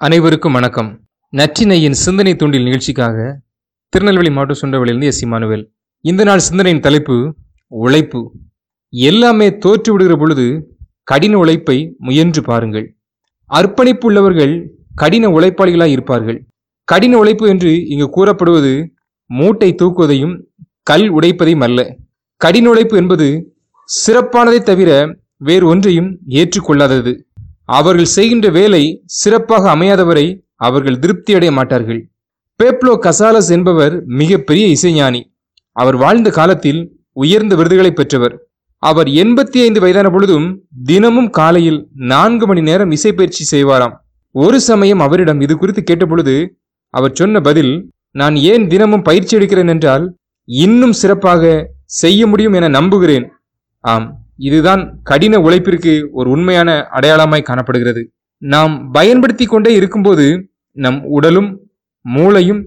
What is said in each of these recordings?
அனைவருக்கும் வணக்கம். நற்றினையின் சிந்தனை தூண்டில் நிகழ்ச்சிக்காக திருநெல்வேலி மாவட்டம் சுண்டவளியிலிருந்து எஸ் இமானுவேல் இந்த நாள் சிந்தனையின் தலைப்பு உழைப்பு. எல்லாமே தோற்று விடுகிற பொழுது கடின உழைப்பை முயன்று பாருங்கள். அர்ப்பணிப்பு உள்ளவர்கள் கடின உழைப்பாளிகளாக இருப்பார்கள். கடின உழைப்பு என்று இங்கு கூறப்படுவது மூட்டை தூக்குவதையும் கல் உடைப்பதையும் அல்ல. கடின உழைப்பு என்பது சிறப்பானதை தவிர வேறு ஒன்றையும் ஏற்றுக்கொள்ளாதது. அவர்கள் செய்கின்ற வேலை சிறப்பாக அமையாதவரை அவர்கள் திருப்தி அடைய மாட்டார்கள். பேப்லோ கசாலஸ் என்பவர் மிகப்பெரிய இசைஞானி. அவர் வாழ்ந்த காலத்தில் உயர்ந்த விருதுகளை பெற்றவர். அவர் எண்பத்தி ஐந்து வயதான பொழுதும் தினமும் காலையில் நான்கு மணி நேரம் இசை பயிற்சி செய்வாராம். ஒரு சமயம் அவரிடம் இது குறித்து கேட்டபொழுது அவர் சொன்ன பதில் நான் ஏன் தினமும் பயிற்சி எடுக்கிறேன் என்றால் இன்னும் சிறப்பாக செய்ய முடியும் என நம்புகிறேன். ஆம். இதுதான் கடின உழைப்பிற்கு ஒரு உண்மையான அடையாளமாய் காணப்படுகிறது. நாம் பயன்படுத்தி கொண்டே இருக்கும்போது நம் உடலும் மூளையும்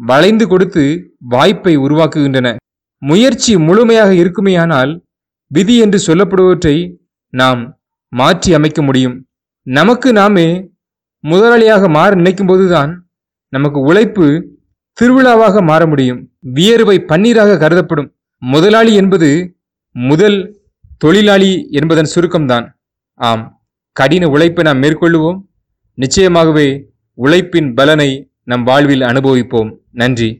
வளைந்து கொடுத்து வாய்ப்பை உருவாக்குகின்றன. முயற்சி முழுமையாக இருக்குமேயானால் விதி என்று சொல்லப்படுவற்றை நாம் மாற்றி அமைக்க முடியும். நமக்கு நாமே முதலாளியாக மாற நினைக்கும் போதுதான் நமக்கு உழைப்பு திருவிழாவாக மாற முடியும். வியர்வை பன்னீராக கருதப்படும். முதலாளி என்பது முதல் தொழிலாளி என்பதன் சுருக்கம்தான். ஆம் கடின உழைப்பை நாம் மேற்கொள்ளுவோம். நிச்சயமாகவே உழைப்பின் பலனை நம் வாழ்வில் அனுபவிப்போம். நன்றி.